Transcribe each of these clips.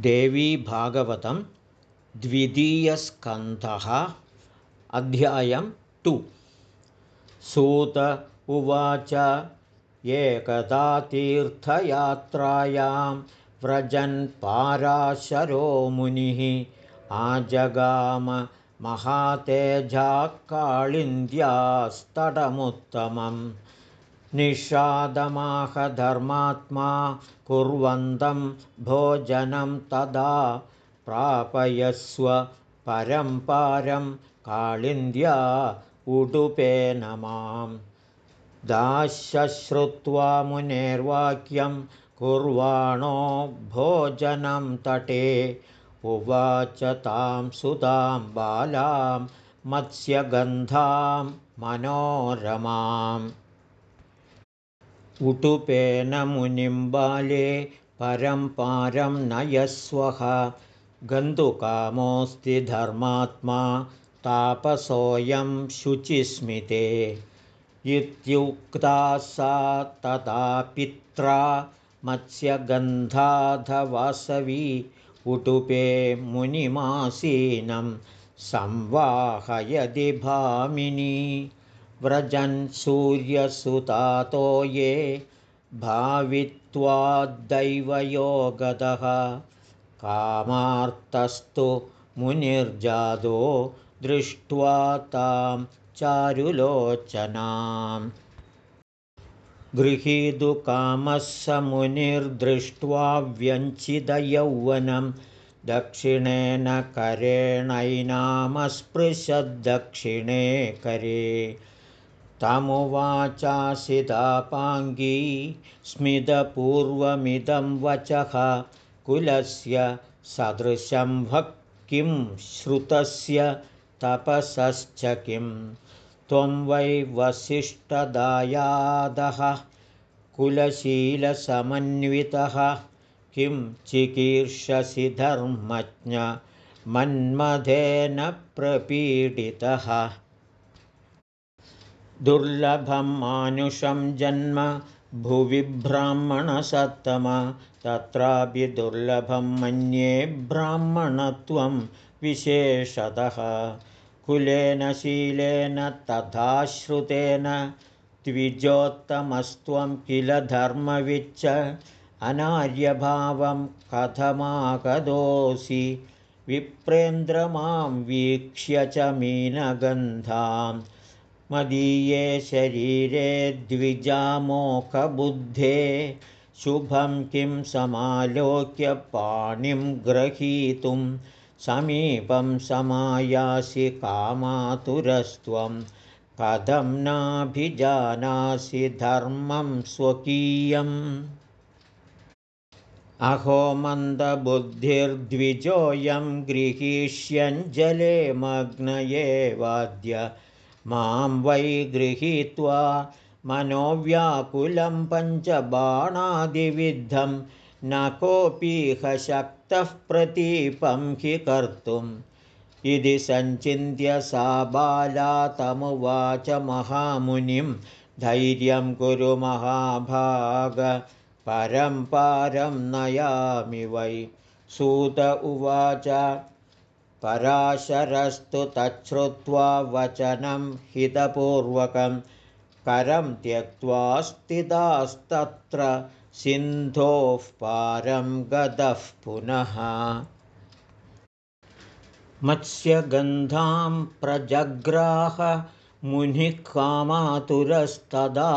देवीभागवतं द्वितीयस्कन्धः अध्यायं टु। सूत उवाच एकदा तीर्थयात्रायां व्रजन् पाराशरो मुनिः आजगाम काळिन्द्यास्तटमुत्तमम् निषादमाहधर्मात्मा कुर्वन्तं भोजनं तदा प्रापयस्व परम्पारं काळिन्द्या उडुपेन मां दाश्यश्रुत्वा मुनेर्वाक्यं कुर्वाणो भोजनं तटे। उवाच तां सुतां बालां मत्स्यगन्धां मनोरमाम् उटुपेन मुनिं बाले परं पारं नयस्वः। गन्तुकामोऽस्ति धर्मात्मा तापसोऽयं शुचिस्मिते। इत्युक्ता सा तदा पित्रा मत्स्यगन्धाधवासवी उटुपे मुनिमासीनं संवाहयदि भामिनी व्रजन् सूर्यसुतातो ये भावित्वाद्दैवयोगतः कामार्तस्तु मुनिर्जादो दृष्ट्वा तां चारुलोचनाम्। गृहीतुकामः स मुनिर्दृष्ट्वा व्यञ्चितयौवनं दक्षिणेन करेणैनामस्पृशद्दक्षिणे करे तमुवाचासितापाङ्गी स्मितपूर्वमिदं वचः कुलस्य सदृशं भक् किं श्रुतस्य तपसश्च किं? त्वं वै वसिष्ठदायादः कुलशीलसमन्वितः किं चिकीर्षसि धर्मज्ञ मन्मथेन प्रपीडितः दुर्लभं मानुषं जन्म भुवि ब्राह्मणसत्तम। तत्रापि दुर्लभं मन्ये ब्राह्मणत्वं विशेषतः। कुलेन शीलेन तथा श्रुतेन द्विजोत्तमस्त्वं किल धर्मविच्च। अनार्यभावं कथमागदोऽसि विप्रेन्द्र मां वीक्ष्य च मीनगन्धाम् मदीये शरीरे द्विजामोकबुद्धे शुभं किं समालोक्य पाणिं ग्रहीतुं समीपं समायासि कामातुरस्त्वं कथं नाभिजानासि धर्मं स्वकीयम्। अहो मन्दबुद्धिर्द्विजोऽयं गृहीष्यञ्जले मग्नये वाद्य मां वै गृहीत्वा मनोव्याकुलं पञ्चबाणादिविद्धं न कोऽपीह शक्तः प्रतीपं हि कर्तुम् इति सञ्चिन्त्य सा बाला तमुवाच महामुनिं धैर्यं कुरु महाभाग परं पारं नयामि वै। सूत उवाच पराशरस्तु तच्छ्रुत्वा वचनं हितपूर्वकं करं त्यक्त्वा स्थितास्तत्र सिन्धोः पारं गतः पुनः। मत्स्यगन्धां प्रजग्राह मुनिः कामातुरस्तदा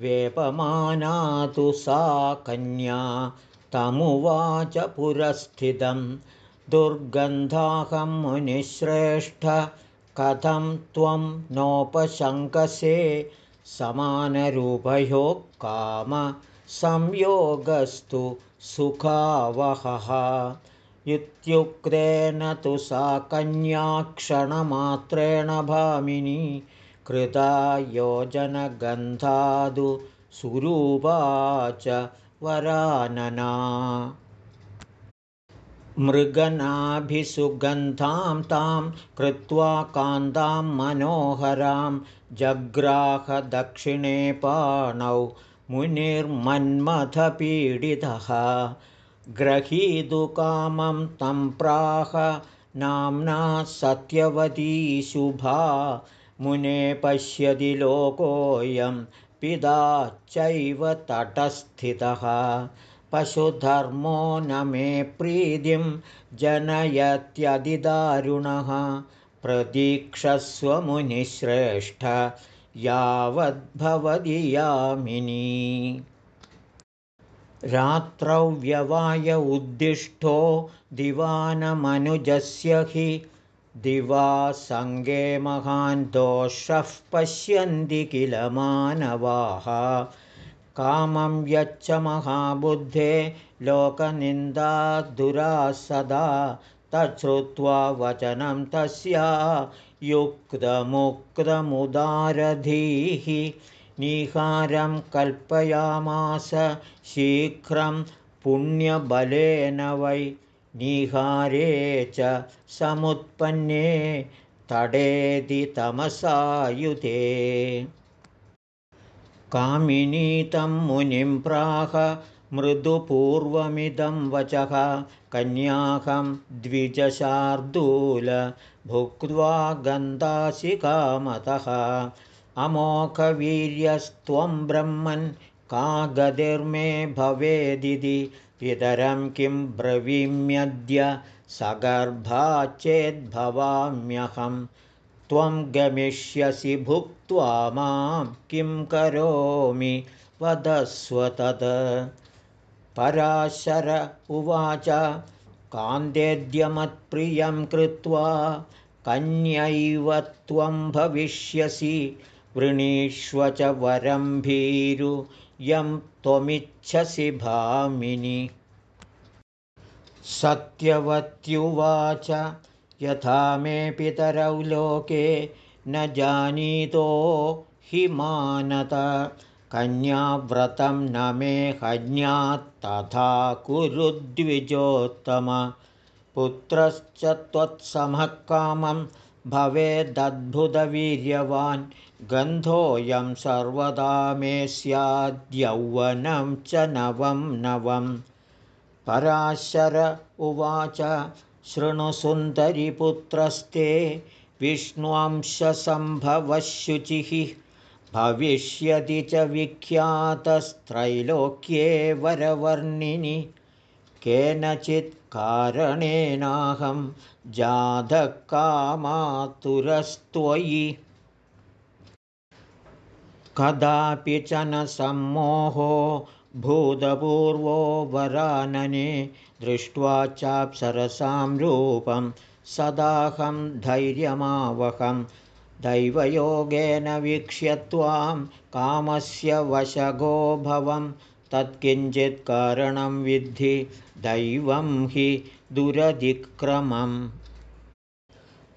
वेपमाना तु सा कन्या तमुवाच पुरस्थितम् दुर्गन्धाहं मुनिश्रेष्ठ कथं त्वं नोपशङ्कसे समानरूपयोः कामसंयोगस्तु सुखावहः। इत्युक्तेन तु सा कन्याक्षणमात्रेण भामिनी कृता योजनगन्धादु सुरूपा च वरानना मृगनाभिसुगन्धां तां कृत्वा कान्तां मनोहरां जग्राहदक्षिणे पाणौ मुनिर्मन्मथपीडितः। ग्रहीतुकामं तं प्राह नाम्ना सत्यवती शुभा मुने पश्यति लोकोऽयं पिता चैव तटस्थितः पशुधर्मो न मे प्रीतिं जनयत्यधिदारुणः। प्रतीक्षस्वमुनिश्रेष्ठ यावद्भवति यामिनी। रात्रौ व्यवाय उद्दिष्टो दिवानमनुजस्य हि। दिवासङ्गे महान् दोषः पश्यन्ति किल मानवाः कामं यच्च महाबुद्धे लोकनिन्दा दुरा सदा। तच्छ्रुत्वा वचनं तस्या युक्तमुक्तमुदारधीः। निहारं कल्पयामास शीघ्रं पुण्यबलेन वै। निहारे च समुत्पन्ने तडेदि कामिनीतं मुनिं प्राह मृदुपूर्वमिदं वचः कन्याहं द्विजशार्दूल भुक्त्वा गन्धासिकामतः अमोघवीर्यस्त्वं ब्रह्मन् का गतिर्मे भवेदिति पितरं किं ब्रवीम्यद्य सगर्भा चेद्भवाम्यहं त्वं गमिष्यसि भुक्त्वा मां किं करोमि? वदस्व तत्। पराशर उवाच कान्तेद्यमत्प्रियं कृत्वा कन्यैव त्वं भविष्यसि। वृणीष्व च वरं भीरु यं त्वमिच्छसि भामिनि। सत्यवत्युवाच यथा मे पितरौ लोके न जानीतो हि मानत कन्याव्रतं न मे हन्यात्तथा कुरु द्विजोत्तम पुत्रश्च त्वत्समः कामं भवेदद्भुतवीर्यवान्। गन्धोऽयं सर्वदा मे स्याद्यौवनं च नवं नवं पराशर उवाच शृणुसुन्दरिपुत्रस्ते विष्णुवंशसम्भवशुचिः भविष्यति च विख्यातस्त्रैलोक्ये वरवर्णिनि। केनचित् कारणेनाहं जातकामातुरस्त्वयि कदापि च न सम्मोहो भूतपूर्वो वरानने दृष्ट्वा चाप्सरसां रूपं सदाहं धैर्यमावहं। दैवयोगेन वीक्ष्य त्वां कामस्य वशगो भवं तत्किञ्चित् कारणं विद्धि दैवं हि दुरधिक्रमम्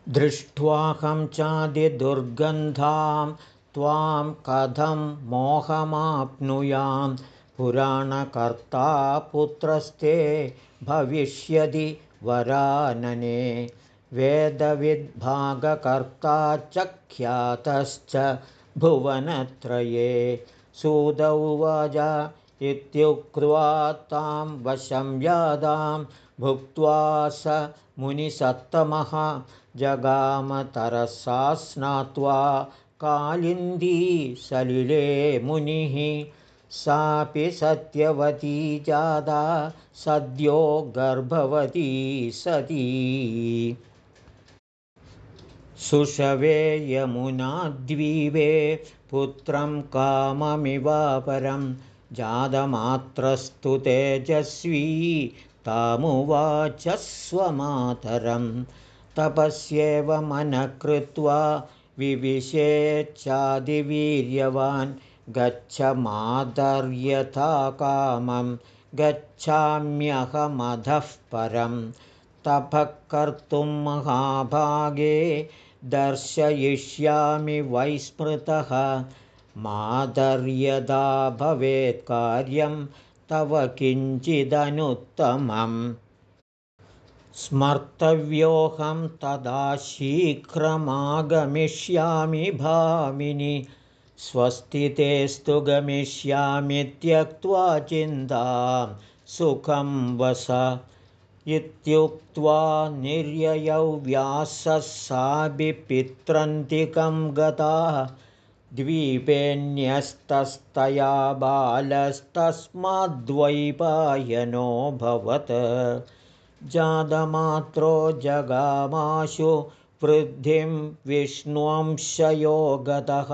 दृष्ट्वाहं चादिदुर्गन्धां त्वां कथं मोहमाप्नुयां पुराणकर्ता पुत्रस्ते भविष्यति वरानने। वेदविद्भागकर्ता च ख्यातश्च भुवनत्रये। सुदौ वाज इत्युक्त्वा तां वशं यादां भुक्त्वा स मुनिसत्तमः। जगामतरसा स्नात्वा कालिन्दी सलिले मुनिः सापि सत्यवती जादा सद्यो गर्भवती सती। सुषवे यमुनाद्वीपे पुत्रं काममिवापरं जातमात्रस्तु तेजस्वी तामुवाच स्वमातरं। तपस्येव मनः कृत्वा विविशेच्छादिवीर्यवान् गच्छ मादर्यथा कामं गच्छाम्यहमधः परं तपः कर्तुं महाभागे दर्शयिष्यामि वैस्मृतः। मादर्यदा भवेत् कार्यं तव किञ्चिदनुत्तमम्। स्मर्तव्योऽहं तदा शीघ्रमागमिष्यामि भामिनि स्वस्तितेस्तु गमिष्यामि त्यक्त्वा चिन्तां सुखं वस इत्युक्त्वा निर्ययौ व्यासः साभिपित्रन्तिकं गता द्वीपेऽन्यस्तस्तया बालस्तस्माद्वैपायनोऽभवत् जातमात्रो जगामाशु वृद्धिं विष्णुवंशयो गतः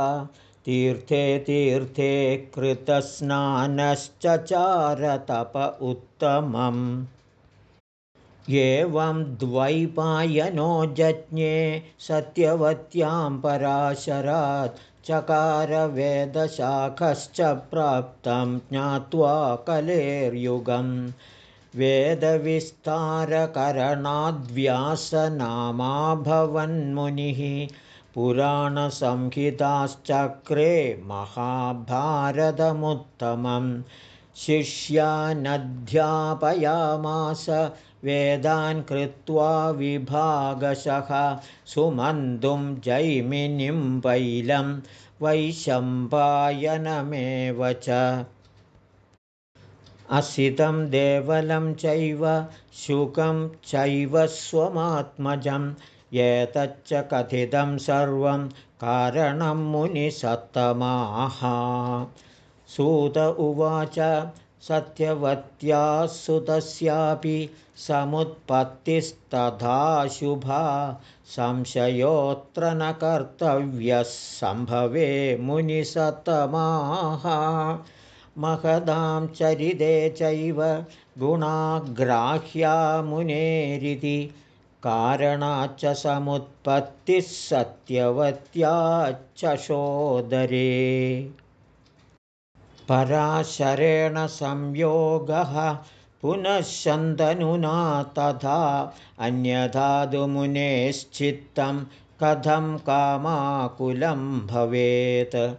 तीर्थे तीर्थे कृतस्नानश्चचारतप उत्तमम्। एवं द्वैपायनो जज्ञे सत्यवत्यां पराशरात् चकारवेदशाखश्च प्राप्तं ज्ञात्वा कलेर्युगम्। वेदविस्तारकरणाद्व्यासनामाभवन्मुनिः पुराणसंहिताश्चक्रे महाभारतमुत्तमं शिष्यानध्यापयामास वेदान् कृत्वा विभागशः सुमन्तुं जैमिनिं पैलं वैशम्पायनमेव च। असितं देवलं चैव शुकं चैव स्वमात्मजम् एतच्च कथितं सर्वं कारणं मुनिसत्तमाः। सूत उवाच सत्यवत्याः सुतस्यापि समुत्पत्तिस्तथाशुभा संशयोऽत्र न कर्तव्यः सम्भवे मुनिसत्तमाः। महदां चरिते चैव गुणाग्राह्या मुनेरिति कारणाच्च समुत्पत्तिः सत्यवत्याच्च शोदरे पराशरेण संयोगः पुनः शन्तनुना तथा अन्यधातुमुनेश्चित्तं कथं कामाकुलं भवेत्।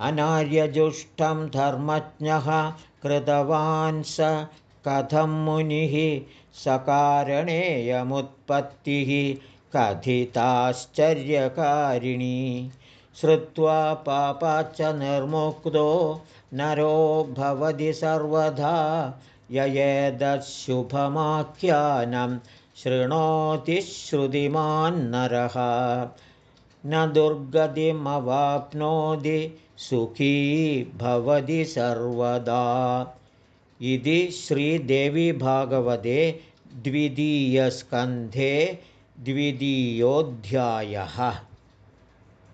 अनार्यजुष्टं धर्मज्ञः कृतवान् स कथं मुनिः सकारणेयमुत्पत्तिः कथिताश्चर्यकारिणी। श्रुत्वा पापाच्च निर्मुक्तो नरो भवति सर्वदा। ययेदशुभमाख्यानं शृणोति श्रुतिमान्नरः न दुर्गतिमवाप्नोति सुखी भवति सर्वदा। इति श्रीदेवीभागवते द्वितीयस्कन्धे द्वितीयोऽध्यायः